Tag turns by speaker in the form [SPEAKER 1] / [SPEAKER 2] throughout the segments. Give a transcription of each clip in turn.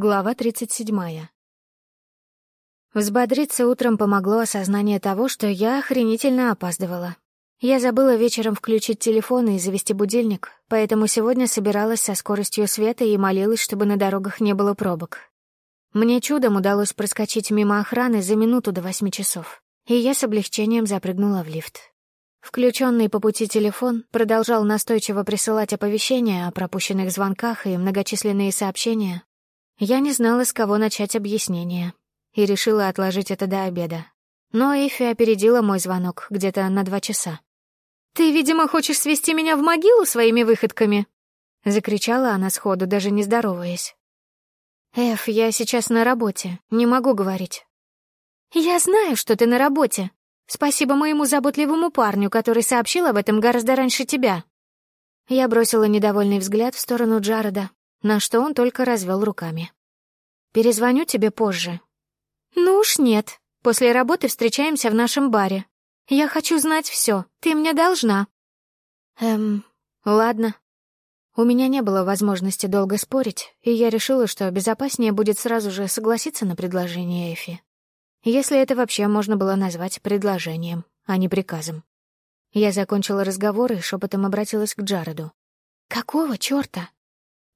[SPEAKER 1] Глава 37. Взбодриться утром помогло осознание того, что я охренительно опаздывала. Я забыла вечером включить телефон и завести будильник, поэтому сегодня собиралась со скоростью света и молилась, чтобы на дорогах не было пробок. Мне чудом удалось проскочить мимо охраны за минуту до восьми часов, и я с облегчением запрыгнула в лифт. Включенный по пути телефон продолжал настойчиво присылать оповещения о пропущенных звонках и многочисленные сообщения, я не знала, с кого начать объяснение, и решила отложить это до обеда. Но Эфи опередила мой звонок где-то на два часа. «Ты, видимо, хочешь свести меня в могилу своими выходками?» — закричала она сходу, даже не здороваясь. «Эф, я сейчас на работе, не могу говорить». «Я знаю, что ты на работе. Спасибо моему заботливому парню, который сообщил об этом гораздо раньше тебя». Я бросила недовольный взгляд в сторону Джареда, на что он только развел руками. «Перезвоню тебе позже». «Ну уж нет. После работы встречаемся в нашем баре. Я хочу знать все. Ты мне должна». «Эм, ладно». У меня не было возможности долго спорить, и я решила, что безопаснее будет сразу же согласиться на предложение Эфи. Если это вообще можно было назвать предложением, а не приказом. Я закончила разговор и шепотом обратилась к Джареду. «Какого чёрта?»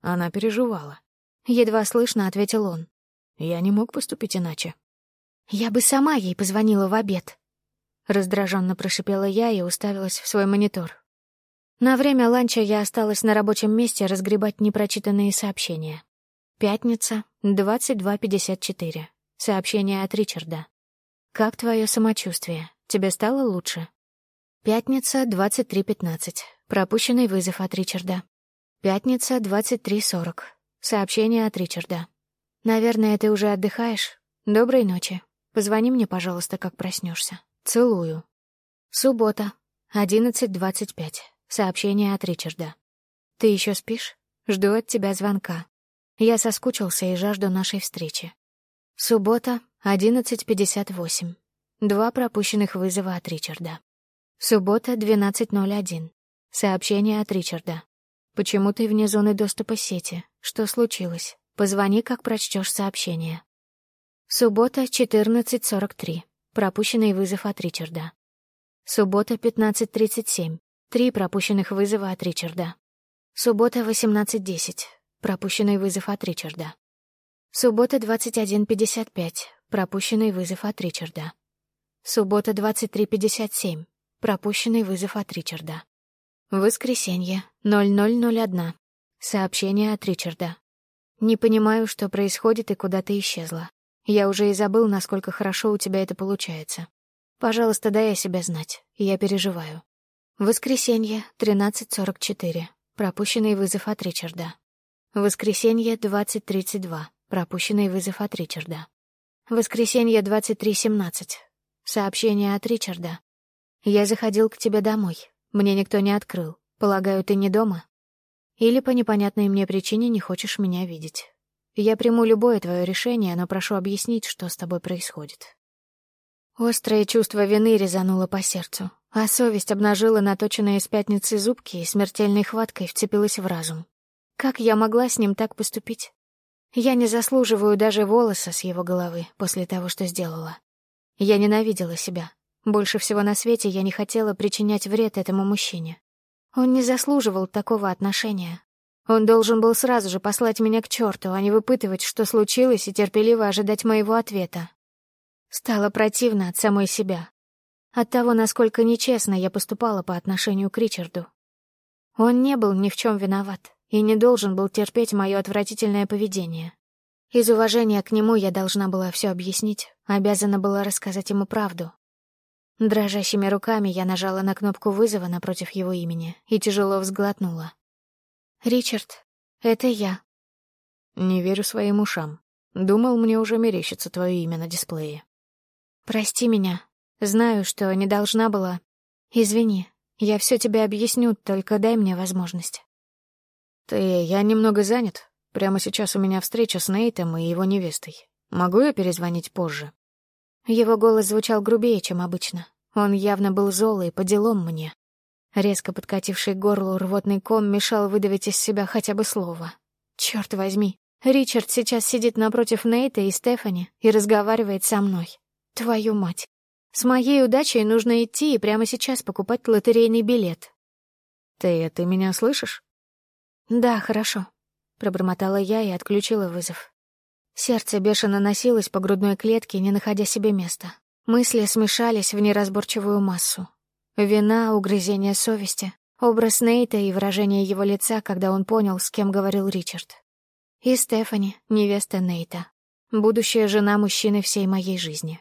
[SPEAKER 2] Она переживала.
[SPEAKER 1] Едва слышно ответил он.
[SPEAKER 2] Я не мог поступить иначе.
[SPEAKER 1] Я бы сама ей позвонила в обед. Раздраженно прошипела я и уставилась в свой монитор. На время ланча я осталась на рабочем месте разгребать непрочитанные сообщения. Пятница, 22.54. Сообщение от Ричарда. «Как твое самочувствие? Тебе стало лучше?» Пятница, 23.15. Пропущенный вызов от Ричарда. Пятница, 23.40. Сообщение от Ричарда. «Наверное, ты уже отдыхаешь? Доброй ночи. Позвони мне, пожалуйста, как проснешься. Целую». Суббота, 11.25. Сообщение от Ричарда. «Ты еще спишь? Жду от тебя звонка. Я соскучился и жажду нашей встречи». Суббота, 11.58. Два пропущенных вызова от Ричарда. Суббота, 12.01. Сообщение от Ричарда. Почему ты вне зоны доступа сети? Что случилось? Позвони, как прочтешь сообщение. Суббота, 14.43. Пропущенный вызов от Ричарда. Суббота, 15.37. Три пропущенных вызова от Ричарда. Суббота, 18.10. Пропущенный вызов от Ричарда. Суббота, 21.55. Пропущенный вызов от Ричарда. Суббота, 23.57. Пропущенный вызов от Ричарда. Воскресенье, 0001. Сообщение от Ричарда. Не понимаю, что происходит и куда ты исчезла. Я уже и забыл, насколько хорошо у тебя это получается. Пожалуйста, дай о себе знать. Я переживаю. Воскресенье, 13.44. Пропущенный вызов от Ричарда. Воскресенье, 20.32. Пропущенный вызов от Ричарда. Воскресенье, 23.17. Сообщение от Ричарда. Я заходил к тебе домой. Мне никто не открыл. Полагаю, ты не дома? Или по непонятной мне причине не хочешь меня видеть. Я приму любое твое решение, но прошу объяснить, что с тобой происходит. Острое чувство вины резануло по сердцу, а совесть обнажила наточенные с пятницы зубки и смертельной хваткой вцепилась в разум. Как я могла с ним так поступить? Я не заслуживаю даже волоса с его головы после того, что сделала. Я ненавидела себя, больше всего на свете я не хотела причинять вред этому мужчине. Он не заслуживал такого отношения. Он должен был сразу же послать меня к черту, а не выпытывать, что случилось, и терпеливо ожидать моего ответа. Стало противно от самой себя. От того, насколько нечестно я поступала по отношению к Ричарду. Он не был ни в чем виноват и не должен был терпеть мое отвратительное поведение. Из уважения к нему я должна была все объяснить, обязана была рассказать ему правду, Дрожащими руками я нажала на кнопку вызова напротив его имени и тяжело взглотнула. «Ричард, это я».
[SPEAKER 2] «Не верю своим ушам. Думал, мне уже мерещится твое имя на дисплее».
[SPEAKER 1] «Прости меня. Знаю, что не должна была. Извини, я все тебе объясню, только дай мне возможность».
[SPEAKER 2] «Ты, я немного занят. Прямо сейчас у меня встреча с Нейтом и его невестой. Могу я перезвонить позже?»
[SPEAKER 1] Его голос звучал грубее, чем обычно. Он явно был зол и по делам мне. Резко подкативший к горлу рвотный ком мешал выдавить из себя хотя бы слово. Черт возьми, Ричард сейчас сидит напротив Нейта и Стефани и разговаривает со мной. Твою мать. С моей удачей нужно идти и прямо сейчас покупать лотерейный билет.
[SPEAKER 2] Ты, ты меня слышишь?
[SPEAKER 1] Да, хорошо. Пробормотала я и отключила вызов. Сердце бешено носилось по грудной клетке, не находя себе места. Мысли смешались в неразборчивую массу. Вина, угрызение совести, образ Нейта и выражение его лица, когда он понял, с кем говорил Ричард. И Стефани, невеста Нейта. Будущая жена мужчины всей моей жизни.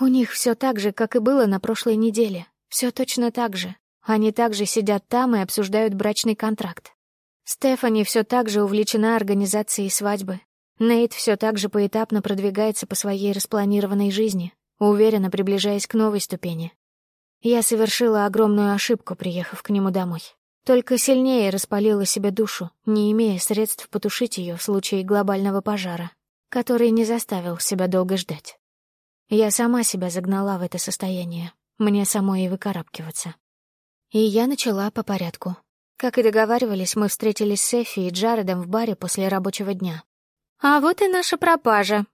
[SPEAKER 1] У них все так же, как и было на прошлой неделе. Все точно так же. Они также сидят там и обсуждают брачный контракт. Стефани все так же увлечена организацией свадьбы. Нейт все так же поэтапно продвигается по своей распланированной жизни, уверенно приближаясь к новой ступени. Я совершила огромную ошибку, приехав к нему домой. Только сильнее распалила себе душу, не имея средств потушить ее в случае глобального пожара, который не заставил себя долго ждать. Я сама себя загнала в это состояние, мне самой и выкарабкиваться. И я начала по порядку. Как и договаривались, мы встретились с Эфи и Джаредом в баре после рабочего дня. «А вот и наша пропажа!»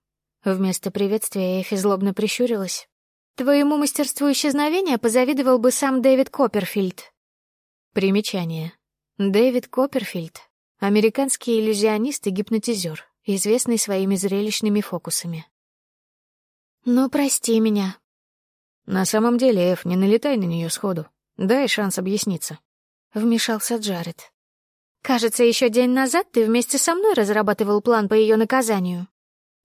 [SPEAKER 1] Вместо приветствия Эфи злобно прищурилась. «Твоему мастерству исчезновения позавидовал бы сам Дэвид Копперфильд».
[SPEAKER 2] Примечание. Дэвид Копперфильд — американский иллюзионист и гипнотизер, известный своими зрелищными фокусами.
[SPEAKER 1] «Ну, прости меня».
[SPEAKER 2] «На самом деле, Эф, не налетай на нее сходу. Дай шанс объясниться», — вмешался Джаред.
[SPEAKER 1] «Кажется, еще день назад ты вместе со мной разрабатывал план по ее наказанию».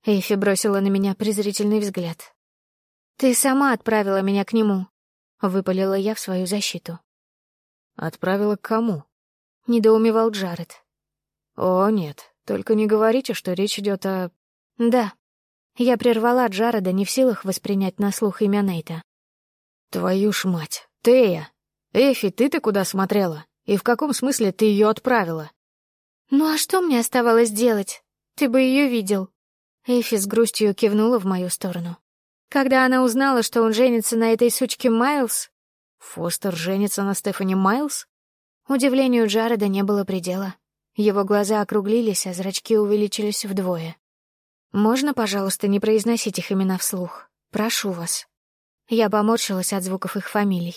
[SPEAKER 1] Эйфи бросила на меня презрительный взгляд. «Ты сама отправила меня к нему», — выпалила я в свою защиту.
[SPEAKER 2] «Отправила к кому?»
[SPEAKER 1] — недоумевал Джаред.
[SPEAKER 2] «О, нет, только не говорите, что речь идет о...»
[SPEAKER 1] «Да». Я прервала Джареда, не в силах воспринять на слух имя Нейта.
[SPEAKER 2] «Твою ж мать! Тея! Эфи, ты-то куда смотрела? И в каком смысле ты ее отправила?»
[SPEAKER 1] «Ну а что мне оставалось делать? Ты бы ее видел». Эфи с грустью кивнула в мою сторону. Когда она узнала, что он женится на этой сучке Майлз,
[SPEAKER 2] Фостер женится на Стефани Майлз?
[SPEAKER 1] Удивлению Джареда не было предела. Его глаза округлились, а зрачки увеличились вдвое. «Можно, пожалуйста, не произносить их имена вслух? Прошу вас». Я поморщилась от звуков их фамилий.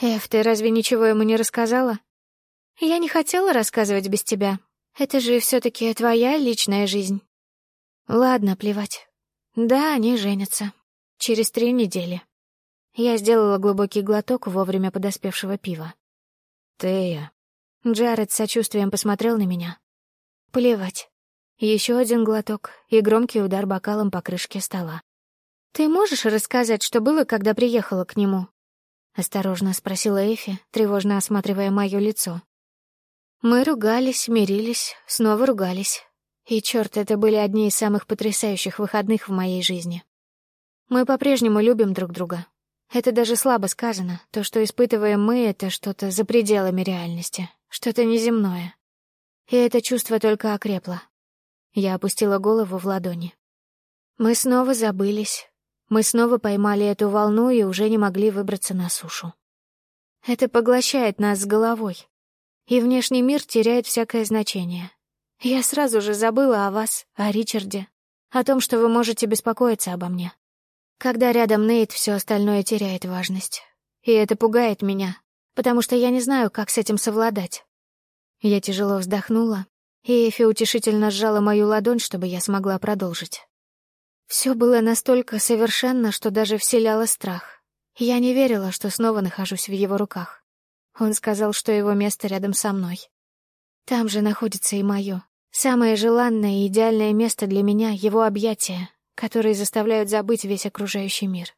[SPEAKER 1] «Эф, ты разве ничего ему не рассказала?» «Я не хотела рассказывать без тебя. Это же все таки твоя личная жизнь». «Ладно, плевать. Да, они женятся. Через три недели. Я сделала глубокий глоток вовремя подоспевшего пива.
[SPEAKER 2] «Тея».
[SPEAKER 1] Джаред с сочувствием посмотрел на меня. «Плевать. Еще один глоток и громкий удар бокалом по крышке стола. «Ты можешь рассказать, что было, когда приехала к нему?» — осторожно спросила Эфи, тревожно осматривая мое лицо. Мы ругались, мирились, снова ругались. И, черт, это были одни из самых потрясающих выходных в моей жизни. Мы по-прежнему любим друг друга, это даже слабо сказано. То, что испытываем мы, это что-то за пределами реальности, что-то неземное. И это чувство только окрепло. Я опустила голову в ладони. Мы снова забылись. Мы снова поймали эту волну и уже не могли выбраться на сушу. Это поглощает нас с головой. И внешний мир теряет всякое значение. Я сразу же забыла о вас, о Ричарде, о том, что вы можете беспокоиться обо мне. Когда рядом Нейт, все остальное теряет важность. И это пугает меня, потому что я не знаю, как с этим совладать. Я тяжело вздохнула, и Эфи утешительно сжала мою ладонь, чтобы я смогла продолжить. Все было настолько совершенно, что даже вселяло страх. Я не верила, что снова нахожусь в его руках. Он сказал, что его место рядом со мной. Там же находится и мое. Самое желанное и идеальное место для меня — его объятия, которые заставляют забыть весь окружающий мир.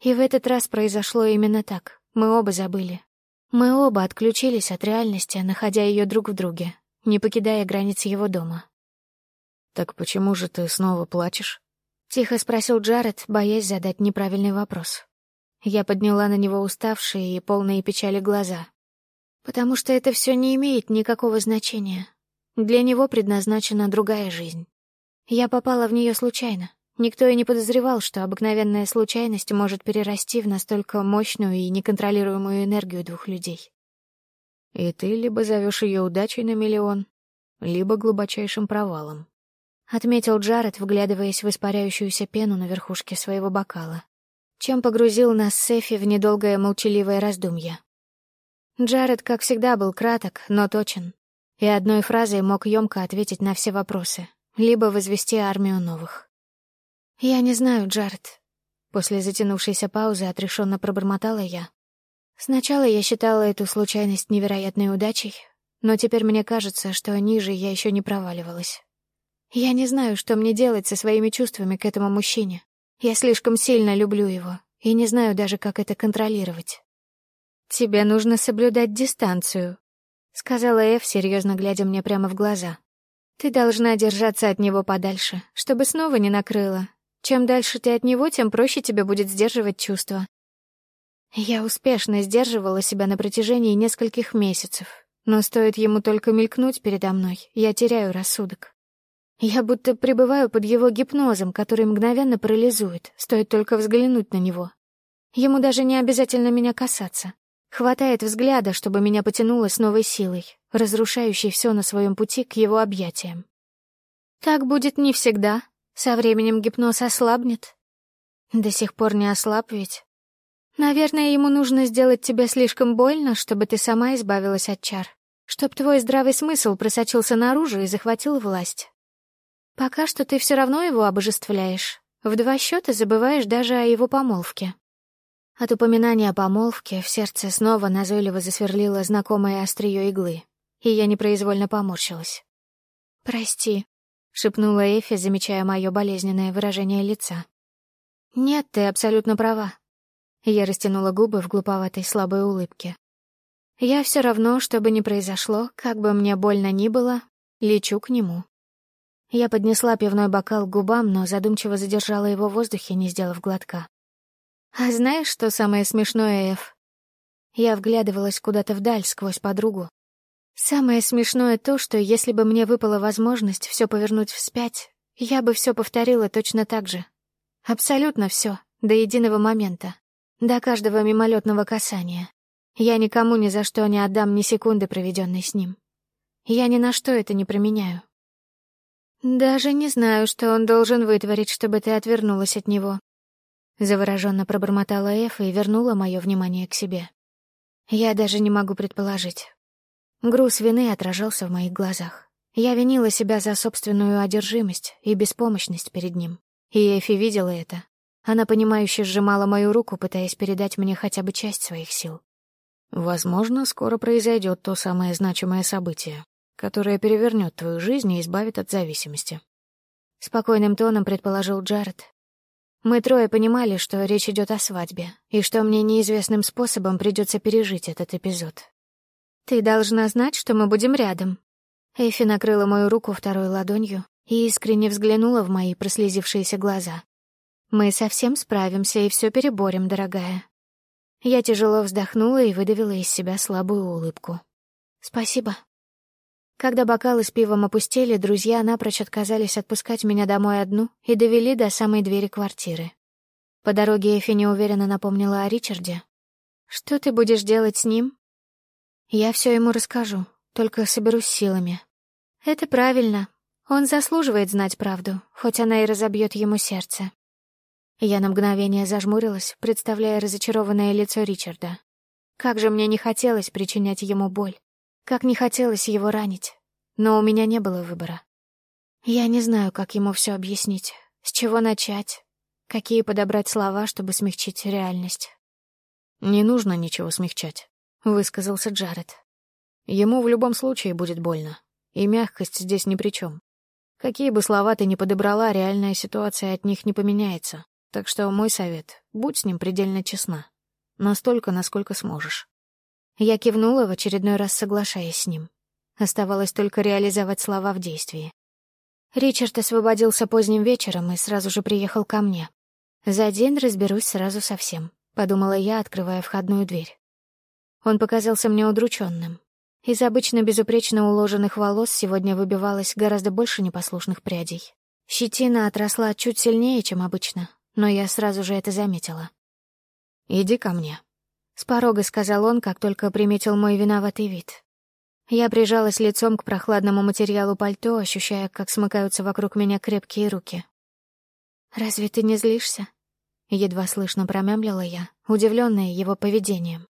[SPEAKER 1] И в этот раз произошло именно так. Мы оба забыли. Мы оба отключились от реальности, находя ее друг в друге, не покидая границ его дома.
[SPEAKER 2] «Так почему же ты снова плачешь?»
[SPEAKER 1] — тихо спросил Джаред, боясь задать неправильный вопрос. Я подняла на него уставшие и полные печали глаза. «Потому что это все не имеет никакого значения. Для него предназначена другая жизнь. Я попала в нее случайно, Никто и не подозревал, что обыкновенная случайность может перерасти в настолько мощную и неконтролируемую энергию двух людей.
[SPEAKER 2] И ты либо зовешь ее удачей на миллион, либо глубочайшим провалом.
[SPEAKER 1] отметил Джаред, вглядываясь в испаряющуюся пену на верхушке своего бокала, чем погрузил нас с Эфи в недолгое молчаливое раздумье. Джаред, как всегда, был краток, но точен, и одной фразой мог емко ответить на все вопросы, либо возвести армию новых. «Я не знаю, Джаред». После затянувшейся паузы отрешенно пробормотала я. Сначала я считала эту случайность невероятной удачей, но теперь мне кажется, что ниже я еще не проваливалась. Я не знаю, что мне делать со своими чувствами к этому мужчине. Я слишком сильно люблю его и не знаю даже, как это контролировать. «Тебе нужно соблюдать дистанцию», — сказала Эв, серьезно глядя мне прямо в глаза. «Ты должна держаться от него подальше, чтобы снова не накрыло. Чем дальше ты от него, тем проще тебе будет сдерживать чувства». Я успешно сдерживала себя на протяжении нескольких месяцев, но стоит ему только мелькнуть передо мной, я теряю рассудок. Я будто пребываю под его гипнозом, который мгновенно парализует, стоит только взглянуть на него. Ему даже не обязательно меня касаться. Хватает взгляда, чтобы меня потянуло с новой силой, разрушающей все на своем пути к его объятиям. Так будет не всегда. Со временем гипноз ослабнет. До сих пор не ослаб ведь. Наверное, ему нужно сделать тебе слишком больно, чтобы ты сама избавилась от чар. Чтоб твой здравый смысл просочился наружу и захватил власть. Пока что ты все равно его обожествляешь. В два счета забываешь даже о его помолвке. От упоминания о помолвке в сердце снова назойливо засверлило знакомое острие иглы, и я непроизвольно поморщилась. «Прости», — шепнула Эфи, замечая мое болезненное выражение лица. «Нет, ты абсолютно права». Я растянула губы в глуповатой слабой улыбке. «Я все равно, что бы ни произошло, как бы мне больно ни было, лечу к нему». Я поднесла пивной бокал к губам, но задумчиво задержала его в воздухе, не сделав глотка. «А знаешь, что самое смешное, Эф?» Я вглядывалась куда-то вдаль сквозь подругу. «Самое смешное то, что если бы мне выпала возможность все повернуть вспять, я бы все повторила точно так же. Абсолютно все, до единого момента, до каждого мимолетного касания. Я никому ни за что не отдам ни секунды, проведенной с ним. Я ни на что это не променяю. «Даже не знаю, что он должен вытворить, чтобы ты отвернулась от него». Завороженно пробормотала Эфа и вернула мое внимание к себе. Я даже не могу предположить. Груз вины отражался в моих глазах. Я винила себя за собственную одержимость и беспомощность перед ним. И Эфи видела это. Она, понимающе сжимала мою руку, пытаясь передать мне хотя бы часть своих сил.
[SPEAKER 2] «Возможно, скоро произойдет то самое значимое событие, которая перевернет твою жизнь и избавит от зависимости.
[SPEAKER 1] Спокойным тоном предположил Джаред. Мы трое понимали, что речь идет о свадьбе, и что мне неизвестным способом придется пережить этот эпизод. «Ты должна знать, что мы будем рядом». Эфи накрыла мою руку второй ладонью и искренне взглянула в мои прослезившиеся глаза. «Мы со всем справимся и все переборем, дорогая». Я тяжело вздохнула и выдавила из себя слабую улыбку. «Спасибо», когда бокалы с пивом опустели, друзья напрочь отказались отпускать меня домой одну и довели до самой двери квартиры. По дороге Эфи неуверенно напомнила о Ричарде. «Что ты будешь делать с ним?» «Я все ему расскажу, только соберусь силами». «Это правильно. Он заслуживает знать правду, хоть она и разобьет ему сердце». Я на мгновение зажмурилась, представляя разочарованное лицо Ричарда. Как же мне не хотелось причинять ему боль. Как не хотелось его ранить, но у меня не было выбора. Я не знаю, как ему все объяснить, с чего начать, какие подобрать слова, чтобы смягчить реальность.
[SPEAKER 2] «Не нужно ничего смягчать», — высказался Джаред. «Ему в любом случае будет больно, и мягкость здесь ни при чем. Какие бы слова ты ни подобрала, реальная ситуация от них не поменяется. Так что мой совет — будь с ним предельно честна. Настолько, насколько сможешь. Я кивнула в очередной раз, соглашаясь с ним. Оставалось только реализовать слова в действии. Ричард освободился поздним вечером и сразу же приехал ко мне. «За день разберусь сразу со всем», — подумала я, открывая входную дверь. Он показался мне удрученным. Из обычно безупречно уложенных волос сегодня выбивалось гораздо больше непослушных прядей. Щетина отросла чуть сильнее, чем обычно, но я сразу же это заметила. «Иди ко мне», с порога сказал он, как только приметил мой виноватый вид.
[SPEAKER 1] Я прижалась лицом к прохладному материалу пальто, ощущая, как смыкаются вокруг меня крепкие руки. «Разве ты не злишься?» Едва слышно промямлила я, удивленная его поведением.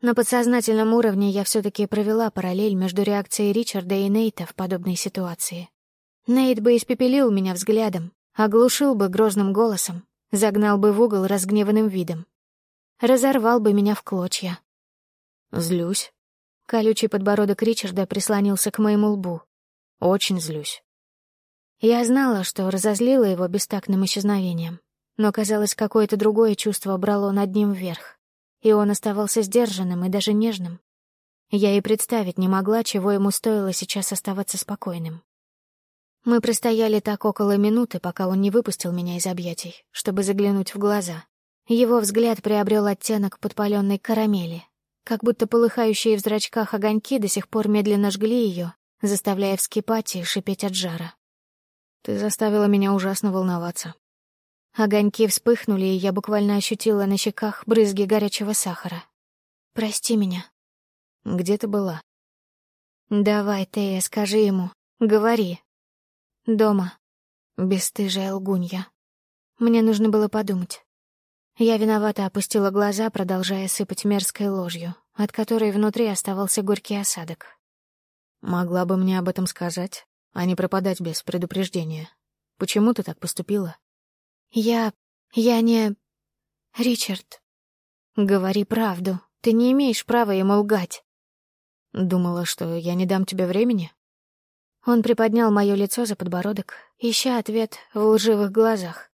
[SPEAKER 1] На подсознательном уровне я все-таки провела параллель между реакцией Ричарда и Нейта в подобной ситуации. Нейт бы испепелил меня взглядом, оглушил бы грозным голосом, загнал бы в угол разгневанным видом. Разорвал бы меня в клочья.
[SPEAKER 2] Злюсь.
[SPEAKER 1] Колючий подбородок Ричарда прислонился к моему лбу.
[SPEAKER 2] Очень злюсь.
[SPEAKER 1] Я знала, что разозлила его бестактным исчезновением, но, казалось, какое-то другое чувство брало над ним вверх и он оставался сдержанным и даже нежным. Я и представить не могла, чего ему стоило сейчас оставаться спокойным. Мы простояли так около минуты, пока он не выпустил меня из объятий, чтобы заглянуть в глаза. Его взгляд приобрел оттенок подпаленной карамели, как будто полыхающие в зрачках огоньки до сих пор медленно жгли ее, заставляя вскипать и шипеть от жара.
[SPEAKER 2] «Ты заставила меня ужасно волноваться»,
[SPEAKER 1] Огоньки вспыхнули, и я буквально ощутила на щеках брызги горячего сахара. «Прости меня».
[SPEAKER 2] «Где ты была?»
[SPEAKER 1] «Давай, Тея, скажи ему. Говори». «Дома». Бесстыжая лгунья. Мне нужно было подумать. Я виновато опустила глаза, продолжая сыпать мерзкой ложью, от которой внутри оставался горький осадок.
[SPEAKER 2] «Могла бы мне об этом сказать, а не пропадать без предупреждения. Почему ты так поступила?»
[SPEAKER 1] «Я... я не... Ричард, говори правду. Ты не имеешь права ему лгать».
[SPEAKER 2] «Думала, что я не дам тебе времени?»
[SPEAKER 1] Он приподнял мое лицо за подбородок, ища ответ в лживых глазах.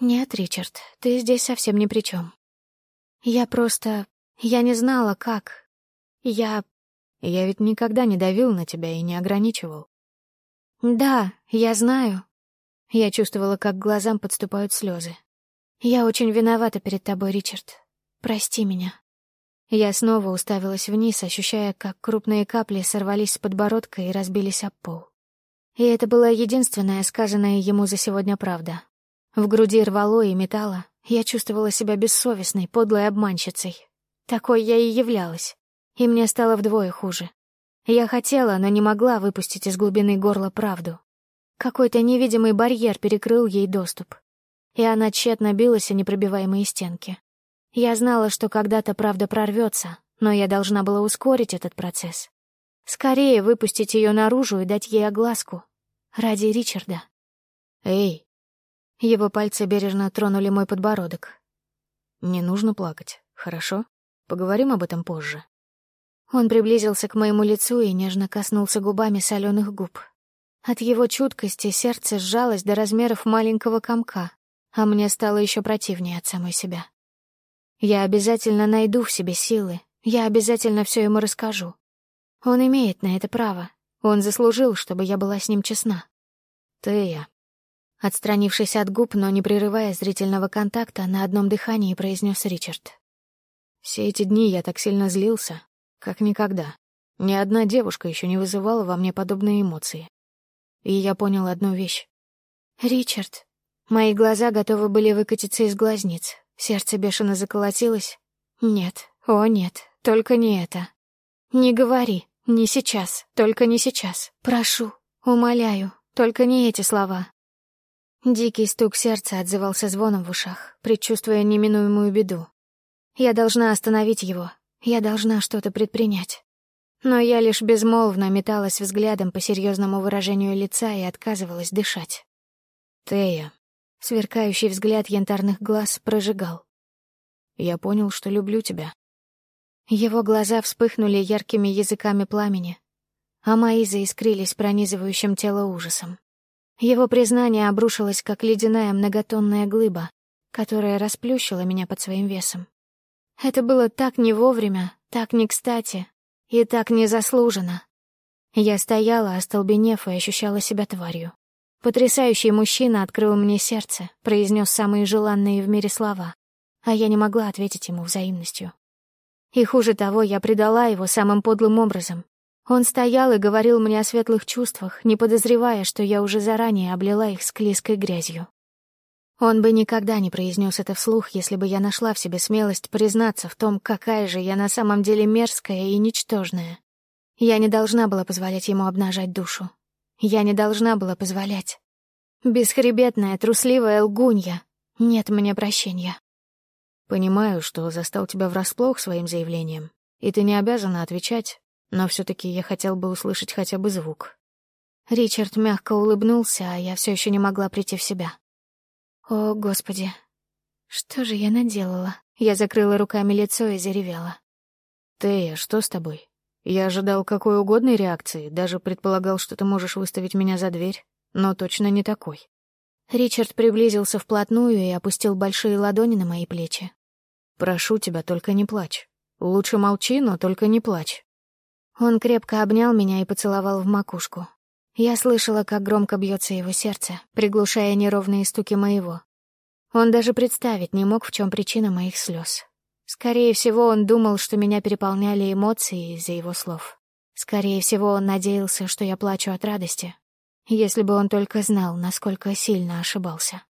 [SPEAKER 1] «Нет, Ричард, ты здесь совсем ни при чем. Я просто... я не знала, как. Я...
[SPEAKER 2] Я ведь никогда не давил на тебя и не ограничивал.
[SPEAKER 1] Да, я знаю, я чувствовала, как глазам подступают слезы. «Я очень виновата перед тобой, Ричард. Прости меня». Я снова уставилась вниз, ощущая, как крупные капли сорвались с подбородка и разбились об пол. И это была единственная сказанная ему за сегодня правда. В груди рвало и металло, я чувствовала себя бессовестной, подлой обманщицей. Такой я и являлась. И мне стало вдвое хуже. Я хотела, но не могла выпустить из глубины горла правду. Какой-то невидимый барьер перекрыл ей доступ, и она тщетно билась о непробиваемые стенки. Я знала, что когда-то правда прорвется, но я должна была ускорить этот процесс. Скорее выпустить ее наружу и дать ей огласку. Ради Ричарда.
[SPEAKER 2] «Эй!»
[SPEAKER 1] Его пальцы бережно тронули мой подбородок.
[SPEAKER 2] «Не нужно плакать, хорошо? Поговорим об этом позже».
[SPEAKER 1] Он приблизился к моему лицу и нежно коснулся губами соленых губ, от его чуткости сердце сжалось до размеров маленького комка, а мне стало еще противнее от самой себя. Я обязательно найду в себе силы, я обязательно все ему расскажу. Он имеет на это право. Он заслужил, чтобы я была с ним честна.
[SPEAKER 2] Тея.
[SPEAKER 1] Отстранившись от губ, но не прерывая зрительного контакта, на одном дыхании произнес Ричард.
[SPEAKER 2] Все эти дни я так сильно злился, как никогда. Ни одна девушка еще не вызывала во мне подобные эмоции. И я понял одну вещь.
[SPEAKER 1] «Ричард». Мои глаза готовы были выкатиться из глазниц. Сердце бешено заколотилось. «Нет, о нет, только не это. Не говори, не сейчас, только не сейчас. Прошу, умоляю, только не эти слова». Дикий стук сердца отзывался звоном в ушах, предчувствуя неминуемую беду. Я должна остановить его, я должна что-то предпринять. Но я лишь безмолвно металась взглядом по серьезному выражению лица и отказывалась дышать.
[SPEAKER 2] «Тея»,
[SPEAKER 1] сверкающий взгляд янтарных глаз прожигал.
[SPEAKER 2] «Я понял, что люблю тебя».
[SPEAKER 1] Его глаза вспыхнули яркими языками пламени, а мои заискрились пронизывающим тело ужасом. Его признание обрушилось, как ледяная многотонная глыба, которая расплющила меня под своим весом. Это было так не вовремя, так не кстати, и так незаслуженно. Я стояла, остолбенев, и ощущала себя тварью. Потрясающий мужчина открыл мне сердце, произнес самые желанные в мире слова, а я не могла ответить ему взаимностью. И хуже того, я предала его самым подлым образом. Он стоял и говорил мне о светлых чувствах, не подозревая, что я уже заранее облила их склизкой грязью. Он бы никогда не произнес это вслух, если бы я нашла в себе смелость признаться в том, какая же я на самом деле мерзкая и ничтожная. Я не должна была позволять ему обнажать душу. Я не должна была позволять. Бесхребетная, трусливая лгунья. Нет мне прощения.
[SPEAKER 2] Понимаю, что застал тебя врасплох своим заявлением, и ты не обязана отвечать, но все таки я хотел бы услышать хотя бы звук.
[SPEAKER 1] Ричард мягко улыбнулся, а я все еще не могла прийти в себя. О, Господи, что же я наделала? Я закрыла руками лицо и заревела.
[SPEAKER 2] Тея, что с тобой? Я ожидал какой угодной реакции, даже предполагал, что ты можешь выставить меня за дверь, но точно не такой.
[SPEAKER 1] Ричард приблизился вплотную и опустил большие ладони на мои плечи.
[SPEAKER 2] «Прошу тебя, только не плачь. Лучше молчи, но только не плачь».
[SPEAKER 1] Он крепко обнял меня и поцеловал в макушку. Я слышала, как громко бьется его сердце, приглушая неровные стуки моего. Он даже представить не мог, в чем причина моих слез. Скорее всего, он думал, что меня переполняли эмоции из-за его слов. Скорее всего, он надеялся, что я плачу от радости. Если бы он только знал, насколько сильно ошибался.